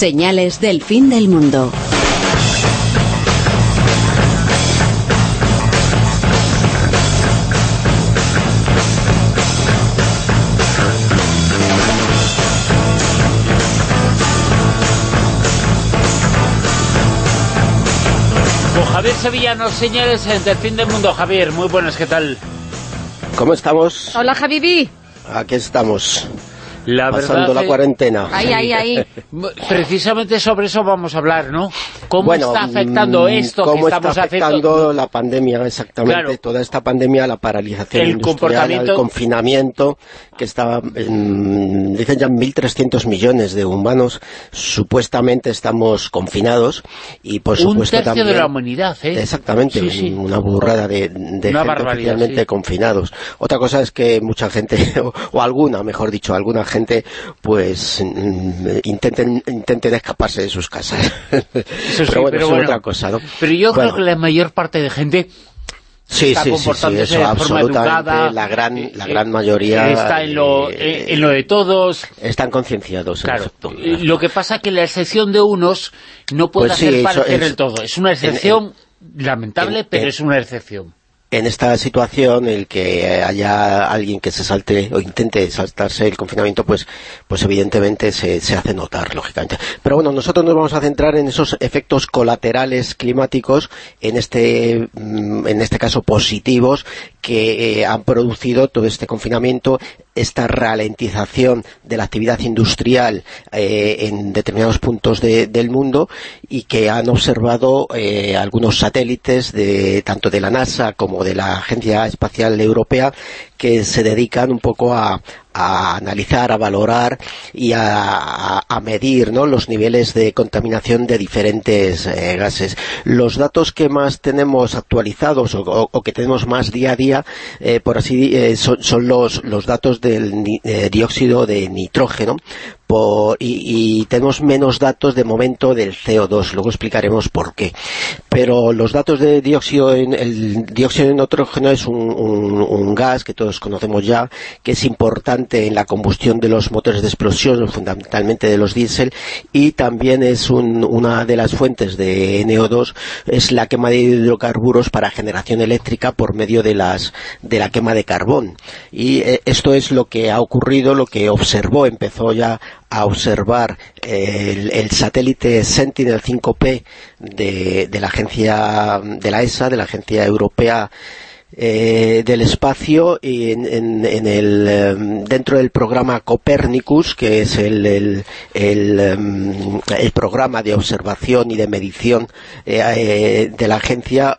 Señales del fin del mundo. Con Javier Sevillano, señales del fin del mundo. Javier, muy buenas, ¿qué tal? ¿Cómo estamos? Hola, Javibi. Aquí estamos. La pasando verdad la cuarentena. Ahí, ahí, ahí. Precisamente sobre eso vamos a hablar, ¿no? ¿Cómo Bueno, está afectando mm, esto ¿Cómo que estamos está afectando haciendo? la pandemia exactamente? Claro. Toda esta pandemia, la paralización El industrial, comportamiento- el confinamiento, que estaba, en, dicen ya 1.300 millones de humanos, supuestamente estamos confinados, y por Un supuesto tercio también... de la humanidad, ¿eh? Exactamente, Sí, sí. una burrada de, de Una gente oficialmente sí. confinados. Otra cosa es que mucha gente, o, o alguna, mejor dicho, alguna gente, pues mm, intenten, intenten escaparse de sus casas. Eso sí, pero bueno, pero eso bueno. es otra cosa, ¿no? Pero yo Bueno, creo que la mayor parte de gente sí, está sí, sí, sí, comportándose eso, de forma absolutamente, educada. la gran, eh, la eh, gran mayoría Está en lo, eh, en lo de todos. están concienciados. en Claro, efecto. Lo que pasa es que la excepción de unos no puede Pues sí, hacer parecer es- el todo. Es una excepción lamentable, en- pero es una excepción. En esta situación el que haya alguien que se salte o intente saltarse el confinamiento pues pues evidentemente se, se hace notar lógicamente. Pero bueno nosotros nos vamos a centrar en esos efectos colaterales climáticos en este mm, en este caso positivos que eh, han producido todo este confinamiento esta ralentización de la actividad industrial eh, en determinados puntos de- del mundo y que han observado eh, algunos satélites de tanto de la NASA como de la Agencia Espacial Europea que se dedican un poco a, a analizar, a valorar y a, a- medir ¿no? los niveles de contaminación de diferentes eh, gases. Los datos que más tenemos actualizados o, que tenemos más día a día, eh, por así eh, son, son los, los datos del eh, dióxido de nitrógeno y, tenemos menos datos de momento del CO2, luego explicaremos por qué. Pero los datos de dióxido, en, el dióxido de nitrógeno es un, un- un gas que todos conocemos ya, que es importante en la combustión de los motores de explosión, fundamentalmente de los diésel, y también es un- una de las fuentes de NO2, es la quema de hidrocarburos para generación eléctrica por medio de las de la quema de carbón. Y eh, esto es lo que ha ocurrido, lo que observó, empezó ya a observar eh, el, el satélite Sentinel 5P de, de la agencia de la ESA, de la agencia europea eh, del espacio y en, el, em, dentro del programa Copernicus, que es el, el, el, em, programa de observación y de medición eh, eh, de la agencia,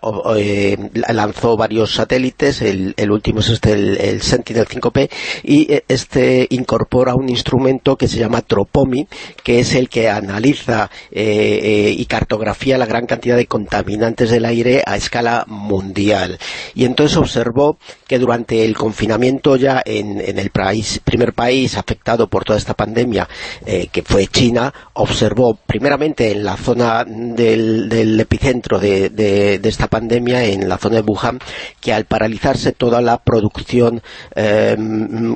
lanzó varios satélites, el, último es este, el, el Sentinel 5P, y este incorpora un instrumento que se llama Tropomi, que es el que analiza y cartografía la gran cantidad de contaminantes del aire a escala mundial. Y entonces observó que durante el confinamiento ya en, el país, primer país afectado por toda esta pandemia, eh, que fue China, observó primeramente en la zona del, epicentro de, esta pandemia, en la zona de Wuhan, que al paralizarse toda la producción eh,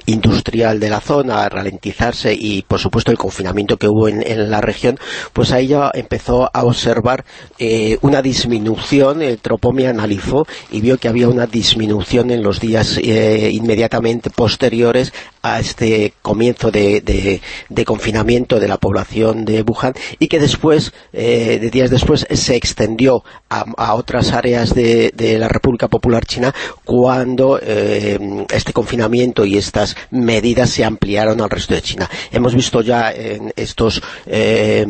industrial de la zona, ralentizarse y por supuesto el confinamiento que hubo en, en la región, pues ahí ya empezó a observar eh, una disminución, el Tropomi analizó y vio que había una disminución en los días eh, inmediatamente posteriores a este comienzo de, confinamiento de la población de Wuhan y que después, eh, de días después, se extendió a, otras áreas de, la República Popular China cuando eh, este confinamiento y estas medidas se ampliaron al resto de China. Hemos visto ya en estos eh,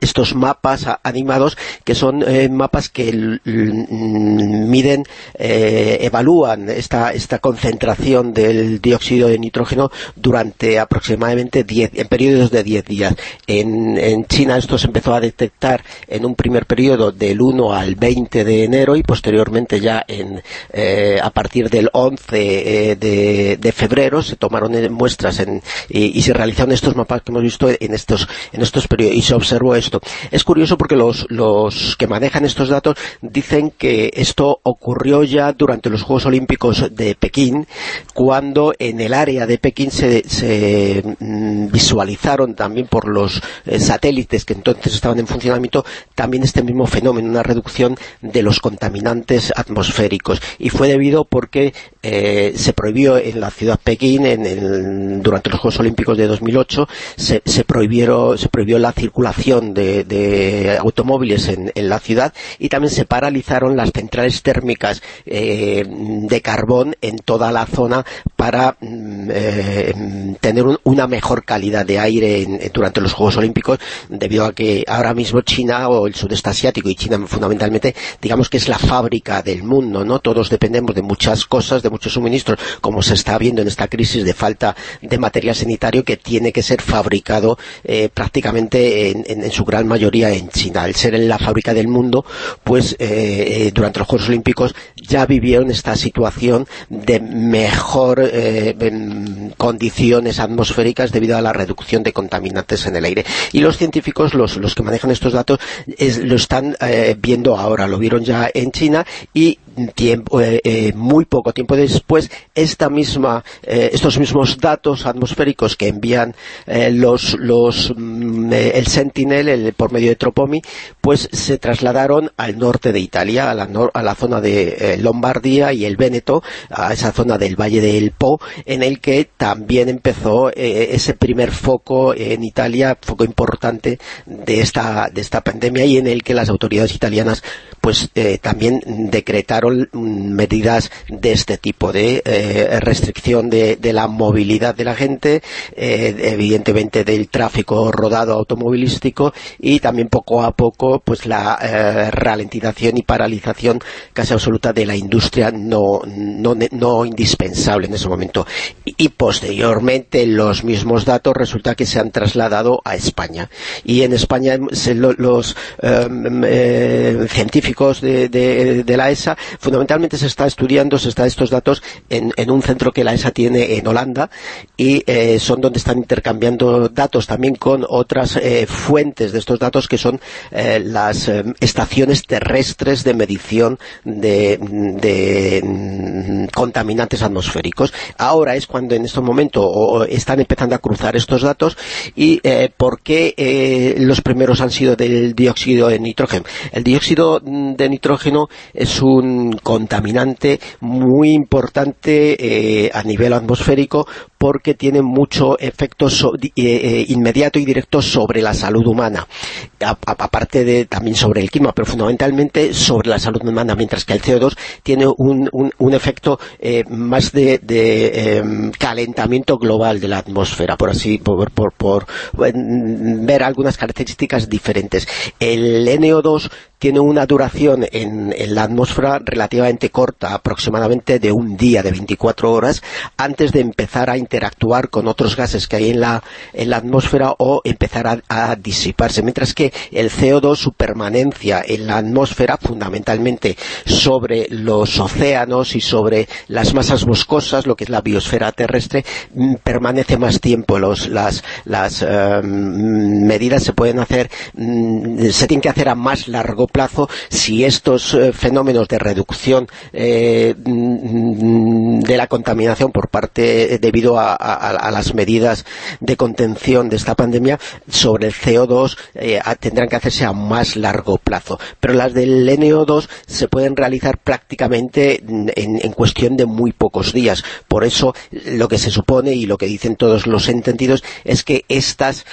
estos mapas animados que son mapas que miden, evalúan esta, esta concentración del dióxido de nitrógeno durante aproximadamente 10, en periodos de 10 días. En, en China esto se empezó a detectar en un primer periodo del 1 al 20 de enero y posteriormente ya en, eh, a partir del 11 eh, de, de febrero se tomaron eh, muestras en, y, y se realizaron estos mapas que hemos visto en estos, en estos periodos y se observó esto. Es curioso porque los, los que manejan estos datos dicen que esto ocurrió ya durante los Juegos Olímpicos de Pekín cuando en el área de Pekín se, mm, visualizaron también por los eh, satélites que entonces estaban en funcionamiento también este mismo fenómeno, una reducción de los contaminantes atmosféricos. Y fue debido porque eh, se prohibió en la ciudad Pekín, en durante los Juegos Olímpicos de 2008, se, se, prohibieron, se prohibió la circulación de, automóviles en, la ciudad y también se paralizaron las centrales térmicas eh, de carbón en toda la zona para mm, eh, tener una mejor calidad de aire durante los Juegos Olímpicos, debido a que ahora mismo China o el sudeste asiático y China fundamentalmente, digamos que es la fábrica del mundo, ¿no? Todos dependemos de muchas cosas, de muchos suministros, como se está viendo en esta crisis de falta de material sanitario que tiene que ser fabricado eh, prácticamente en, su gran mayoría en China. Al ser en la fábrica del mundo, pues eh, durante los Juegos Olímpicos ya vivieron esta situación de mejor eh, condiciones atmosféricas debido a la reducción de contaminantes en el aire. Y los científicos, los, los que manejan estos datos, lo están eh, viendo ahora, lo vieron ya en China y eh, eh, muy poco tiempo después esta misma, eh, estos mismos datos atmosféricos que envían los, los mm, el Sentinel el, por medio de Tropomi pues se trasladaron al norte de Italia a la, a la zona de Lombardía y el Véneto a esa zona del Valle del Po en el que también empezó ese primer foco en Italia foco importante de esta, de esta pandemia y en el que las autoridades italianas pues también decretaron medidas de este tipo, de eh, restricción de, la movilidad de la gente, eh, evidentemente del tráfico rodado automovilístico y también poco a poco pues la eh, ralentización y paralización casi absoluta de la industria no, indispensable en ese momento. Y, posteriormente los mismos datos resulta que se han trasladado a España. Y en España los em, de, la ESA fundamentalmente se está estudiando, se está estos datos en, un centro que la ESA tiene en Holanda y eh, son donde están intercambiando datos también con otras eh, fuentes de estos datos que son eh, las estaciones terrestres de medición de, mm, contaminantes atmosféricos. Ahora es cuando en este momento están empezando a cruzar estos datos y ¿por qué los primeros han sido del dióxido de nitrógeno? El dióxido mm, de nitrógeno es un contaminante muy importante eh, a nivel atmosférico porque tiene mucho efecto eh, eh, inmediato y directo sobre la salud humana, aparte de también sobre el clima, pero fundamentalmente sobre la salud humana, mientras que el CO2 tiene un, un, efecto más de, em, calentamiento global de la atmósfera, por así, por, por, por ver algunas características diferentes. El NO2 tiene una duración en, la atmósfera relativamente corta, aproximadamente de un día, de 24 horas, antes de empezar a interactuar con otros gases que hay en la, atmósfera o empezar a, disiparse. Mientras que el CO2, su permanencia en la atmósfera, fundamentalmente sobre los océanos y sobre las masas boscosas, lo que es la biosfera terrestre, mm, permanece más tiempo. Las em, medidas se pueden hacer, mm, se tienen que hacer a más largo plazo si estos eh, fenómenos de reducción eh, mm, de la contaminación por parte, eh, debido a, las medidas de contención de esta pandemia, sobre el CO2 eh, tendrán que hacerse a más largo plazo. Pero las del NO2 se pueden realizar prácticamente en, cuestión de muy pocos días. Por eso lo que se supone y lo que dicen todos los entendidos es que estas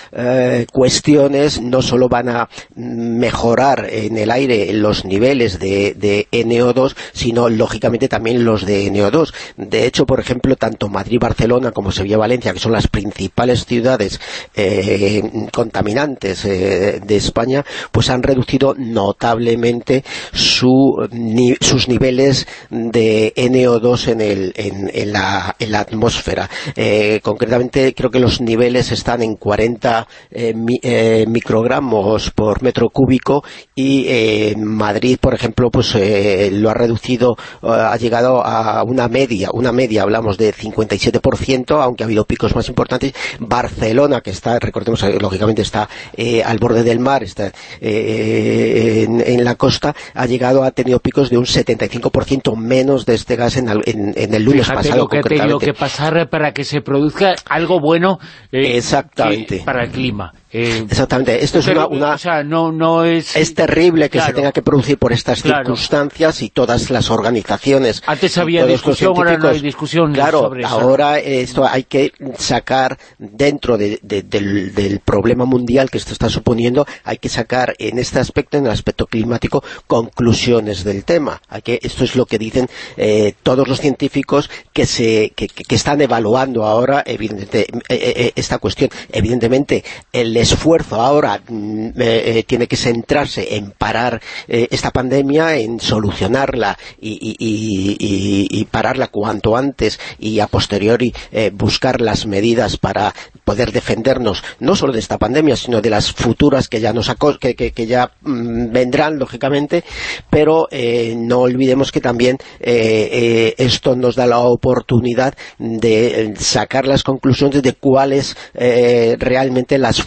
cuestiones no solo van a mejorar en el aire los niveles de, de NO2, sino lógicamente también los de NO2. De hecho, por ejemplo, tanto Madrid-Barcelona como Sevilla-Valencia, que son las principales ciudades eh, contaminantes eh, de España, pues han reducido notablemente sus niveles de NO2 en, el, en, la, atmósfera. Eh, concretamente, creo que los niveles están en 40 microgramos por metro cúbico y Madrid, por ejemplo, pues lo ha reducido, ha llegado a una media, una media, hablamos de 57%, aunque ha habido picos más importantes. Barcelona, que está, recordemos, lógicamente está al borde del mar, está en, la costa, ha llegado, ha tenido picos de un 75% menos de este gas en, el lunes pasado. lo que ha tenido que pasar para que se produzca algo bueno Exactamente. para el clima. Eh, Exactamente, esto es una... no, no es... es terrible que se tenga que producir por estas circunstancias y todas las organizaciones... Antes había discusión, ahora no hay discusión Claro, ahora esto hay que sacar dentro del, problema mundial que esto está suponiendo, hay que sacar en este aspecto, en el aspecto climático, conclusiones del tema. Hay que, esto es lo que dicen eh, todos los científicos que, se, que, están evaluando ahora evidentemente, eh, esta cuestión. Evidentemente, el esfuerzo ahora mm, eh, eh, tiene que centrarse en parar eh, esta pandemia, en solucionarla y, pararla cuanto antes y a posteriori buscar las medidas para poder defendernos no solo de esta pandemia, sino de las futuras que ya nos que, que, ya mm, vendrán, lógicamente, pero no olvidemos que también esto nos da la oportunidad de sacar las conclusiones de cuáles realmente las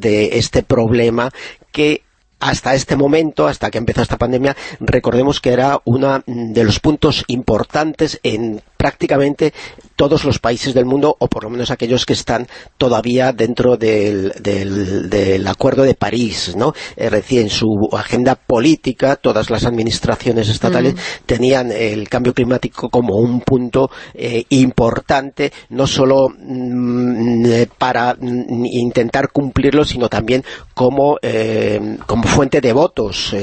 de este problema que hasta este momento, hasta que empezó esta pandemia, recordemos que era uno de los puntos importantes en prácticamente todos los países del mundo, o por lo menos aquellos que están todavía dentro del, del, Acuerdo de París, ¿no? Es decir, en su agenda política, todas las administraciones estatales mm. tenían el cambio climático como un punto eh, importante, no solo mm, eh, para mm, intentar cumplirlo, sino también como, eh, como fuente de votos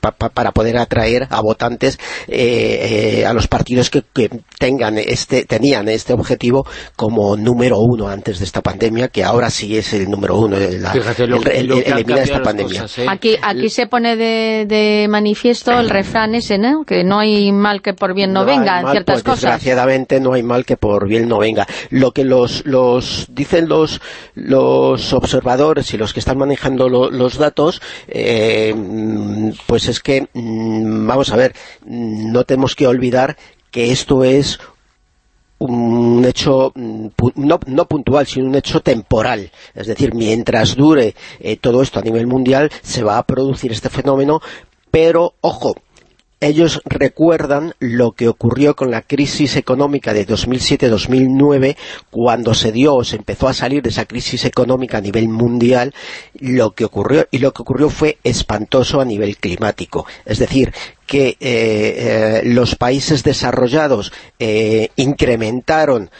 para poder atraer a votantes a los partidos que, que tengan este, tenían este objetivo como número uno antes de esta pandemia, que ahora sí es el número uno, el, eliminar esta pandemia. ¿eh? Aquí, aquí se pone de, manifiesto el refrán ese, ¿no? Que no hay mal que por bien no, venga en ciertas pues, cosas. Desgraciadamente no hay mal que por bien no venga. Lo que los, los dicen los, los observadores y los que están manejando los datos, eh, pues es que, mm, vamos a ver, no tenemos que olvidar que esto es un hecho mm, no, puntual, sino un hecho temporal. Es decir, mientras dure eh, todo esto a nivel mundial, se va a producir este fenómeno, pero, ojo, ellos recuerdan lo que ocurrió con la crisis económica de 2007-2009, cuando se dio o se empezó a salir de esa crisis económica a nivel mundial, lo que ocurrió, y lo que ocurrió fue espantoso a nivel climático. Es decir, que eh, eh, los países desarrollados eh, incrementaron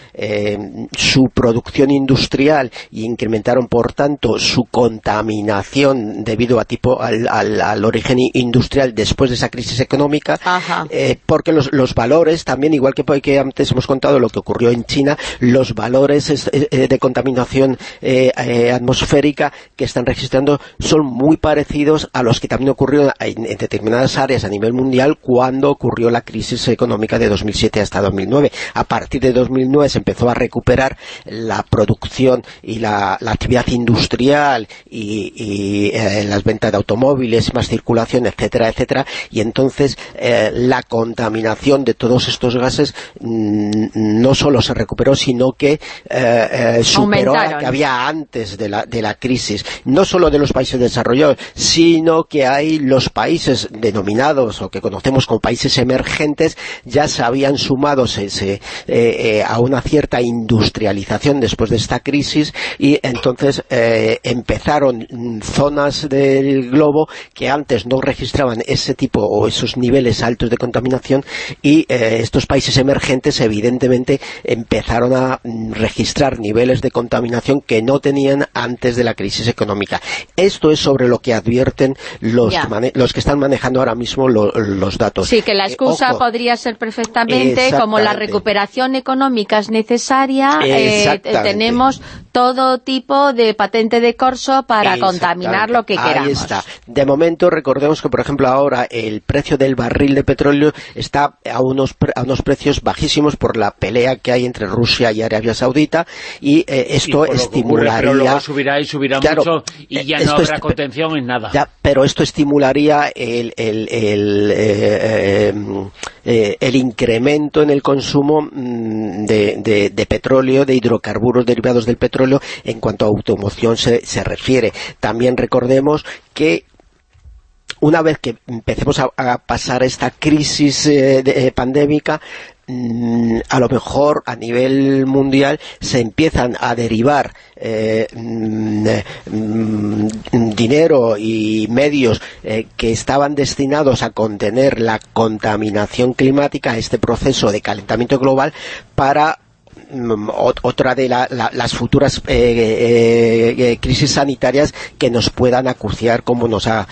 su producción industrial y incrementaron por tanto su contaminación debido a tipo al, origen industrial después de esa crisis económica porque los, valores también igual que, que antes hemos contado lo que ocurrió en China los valores de contaminación atmosférica que están registrando son muy parecidos a los que también ocurrieron en, en determinadas áreas a nivel mundial cuando ocurrió la crisis económica de 2007 hasta 2009. A partir de 2009 se empezó a recuperar la producción y la, actividad industrial y, eh, las ventas de automóviles, más circulación, etcétera, etcétera, y entonces eh, la contaminación de todos estos gases mm, no solo se recuperó, sino que eh, superó a la que había antes de la, de la crisis. No solo de los países desarrollados, sino que hay los países denominados que conocemos como países emergentes ya se habían sumado eh, eh, a una cierta industrialización después de esta crisis y entonces eh, empezaron zonas del globo que antes no registraban ese tipo o esos niveles altos de contaminación y estos países emergentes evidentemente empezaron a registrar niveles de contaminación que no tenían antes de la crisis económica. Esto es sobre lo que advierten los, que, los que están manejando ahora mismo los los datos. Sí, que la Eh, excusa ojo, podría ser perfectamente como la recuperación económica es necesaria, eh, tenemos todo tipo de patente de corso para contaminar lo que Ahí queramos. está. De momento, recordemos que, por ejemplo, ahora el precio del barril de petróleo está a unos, a unos precios bajísimos por la pelea que hay entre Rusia y Arabia Saudita y eh, esto ocurre, estimularía... pero luego subirá y subirá Claro, mucho y ya no habrá contención en nada. Ya, pero esto estimularía el, el, el, eh, eh, eh, el incremento en el consumo mm, de, petróleo, de hidrocarburos derivados del petróleo en cuanto a automoción se, refiere. También recordemos que una vez que empecemos a, pasar esta crisis pandémica, a lo mejor a nivel mundial se empiezan a derivar eh, mm, eh, mm, dinero y medios eh, que estaban destinados a contener la contaminación climática, este proceso de calentamiento global, para mm, otra de la- la- las futuras eh, eh, eh, crisis sanitarias que nos puedan acuciar como nos ha,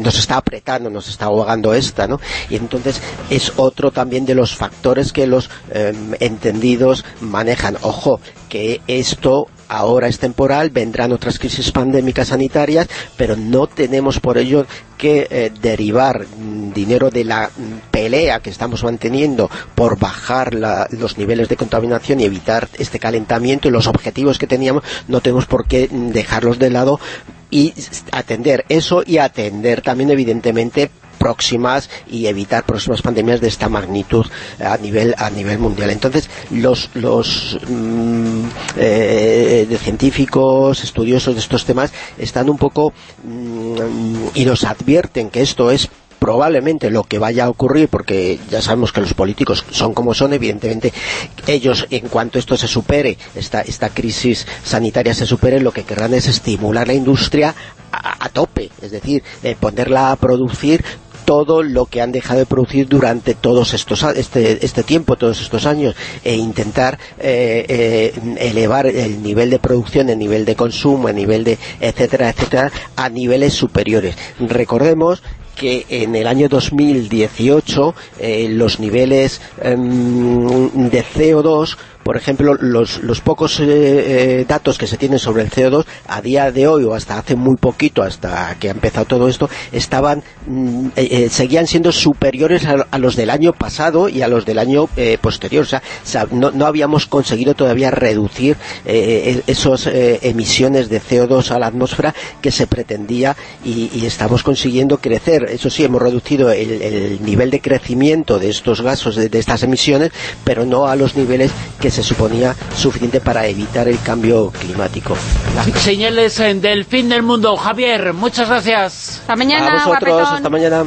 nos está apretando, nos está ahogando esta, ¿no? Y entonces es otro también de los factores que los eh, entendidos manejan. Ojo, que esto ahora es temporal, vendrán otras crisis pandémicas sanitarias, pero no tenemos por ello que eh, derivar mm, dinero de la mm, pelea que estamos manteniendo por bajar los niveles de contaminación y evitar este calentamiento y los objetivos que teníamos, no tenemos por qué mm, dejarlos de lado y atender eso y atender también evidentemente próximas y evitar próximas pandemias de esta magnitud a nivel a nivel mundial. Entonces, los los mm, eh, de científicos, estudiosos de estos temas están un poco mm, y nos advierten que esto es probablemente lo que vaya a ocurrir porque ya sabemos que los políticos son como son evidentemente ellos en cuanto esto se supere esta, esta crisis sanitaria se supere lo que querrán es estimular la industria a, a tope es decir, eh, ponerla a producir todo lo que han dejado de producir durante todos estos este, este tiempo, todos estos años, e intentar eh, eh, elevar el nivel de producción, el nivel de consumo, el nivel de etcétera, etcétera, a niveles superiores. Recordemos que en el año 2018 eh, los niveles em, de CO2 por ejemplo, los, los pocos eh, eh, datos que se tienen sobre el CO2 a día de hoy o hasta hace muy poquito, hasta que ha empezado todo esto, estaban mm, eh, eh, seguían siendo superiores a, los del año pasado y a los del año posterior. O sea, no, no habíamos conseguido todavía reducir esas emisiones de CO2 a la atmósfera que se pretendía y, estamos consiguiendo crecer. Eso sí, hemos reducido el, el nivel de crecimiento de estos gases, de, de estas emisiones, pero no a los niveles que suponía suficiente para evitar el cambio climático. Señales del fin del mundo. Javier, muchas gracias. Hasta mañana, a vosotros, guapetón. hasta mañana.